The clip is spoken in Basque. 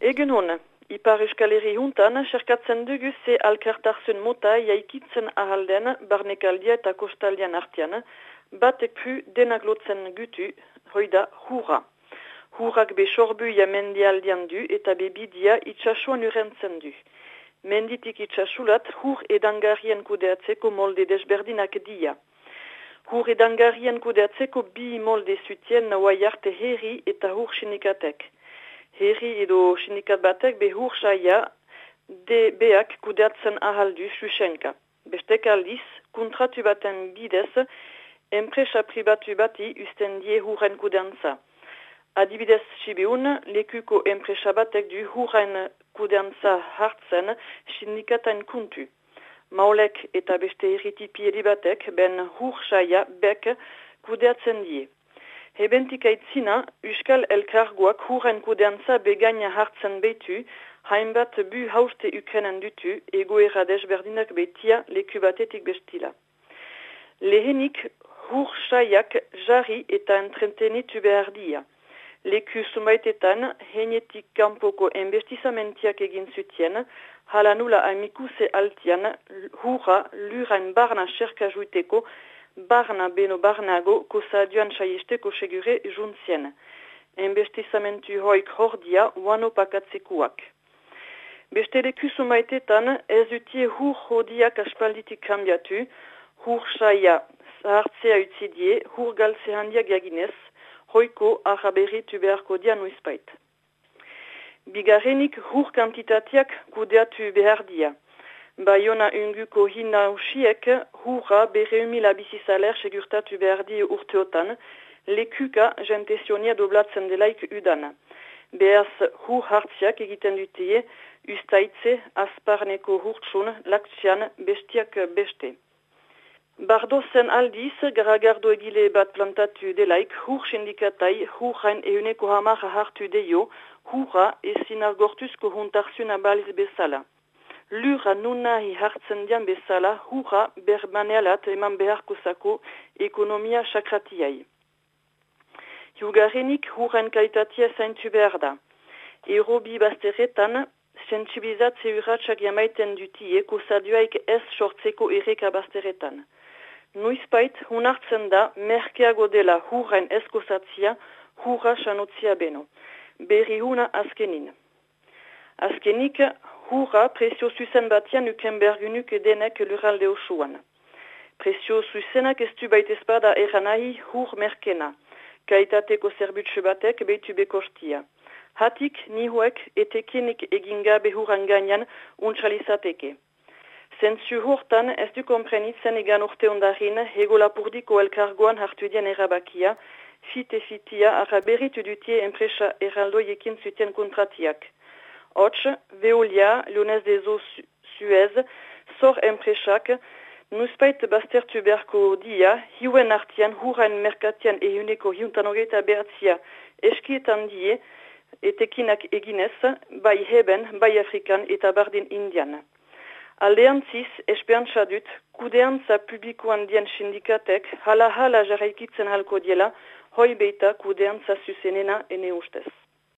Egen hon, Ipar Euskal Herri juntan, serkatzen dugu ze alkartarzun mota jaikitzen ahalden barnekaldia eta kostaldian artian, batek pu denak lotzen gutu, hoida hurra. Hurrak be sorbu ja mendialdian du eta be bidia itxasuan urentzen du. Menditik itxasulat hur edangarien kudeatzeko molde desberdinak dia. Hur edangarien kudeatzeko bi molde zutien waiarte herri eta hur sinikatek herri edo sindikat batek behur saia de beak kudeatzen ahaldu susenka. Bestek aldiz, kontratu baten bidez, enpresa pribatu bati usten die hurren kudeantza. Adibidez sibiun, lekuko enpresa batek du hurren kudeantza hartzen sindikatain kuntu. Maulek eta beste erritipi batek ben hur saia bek kudeatzen die. Hebentik aitzina, Euskal Elkargoak hurren kudeantza begaina hartzen betu, hainbat bu hauste ukenen dutu, egoera desberdinak betia leku batetik bestila. Lehenik, hur saiak jari eta entretenitu behar dia. Leku sumaitetan, henetik kanpoko investizamentiak egin zutien, halanula amikuse altian, hurra lurain barna serka juiteko, barna beno barnago kosa duan saiesteko segure juntzien. Enbestizamentu hoik hordia wano pakatzekuak. Beste leku maitetan ez utie hur hodiak aspalditik kambiatu, hur saia zahartzea utzidie, hur galtze handiak jaginez, hoiko araberitu beharko dian uizpait. Bigarrenik hur kantitatiak kudeatu behar dia. Baiona unguko hina usiek hurra bereumila bizizaler segurtatu behar di urteotan, lekuka jentesionia doblatzen delaik udan. Beaz hur hartziak egiten dutie, ustaitze, asparneko hurtsun, laktsian, bestiak beste. Bardo zen aldiz, garagardo egile bat plantatu delaik, hur sindikatai, hur hain euneko hamar hartu deio, hurra ezin argortuzko huntarzuna baliz bezala lura nunahi hartzen dian bezala hurra berbanealat eman beharko zako ekonomia sakratiai. Hiugarenik hurren kaitatia zaintu behar da. Erobi bazteretan, sensibilizatze urratxak jamaiten duti eko sadioaik ez sortzeko ereka bazteretan. Nuizpait, hunartzen da, merkeago dela hurren eskozatzia, hurra sanotzia beno. Berri huna azkenin. Azkenik, hurra presio zuzen batian uken bergunuk denek luralde osuan. Presio zuzenak ez du baitezpada eranahi hur merkena, kaitateko zerbutsu batek behitu bekostia. Hatik nihuek etekenik egingabe hurran gainan untsalizateke. Zentzu hurtan ez du komprenitzen egan urte ondarin hego lapurdiko elkargoan hartu dian erabakia, fite fitia arra beritu dutie enpresa eraldoiekin zuten kontratiak. Hots, Veolia, Lyonez Eaux Suez, Sor Empresak, Nuspait baztertu berko dia, hiuen artian, hurrain merkatian euneko hiuntan hogeita behatzia eskietan die, etekinak eginez, bai heben, bai afrikan eta bardin indian. Aldeantziz, esperantza dut, kudeantza publikoan dien sindikatek, hala-hala jarraikitzen halko diela, hoi beita kudeantza zuzenena ene ustez.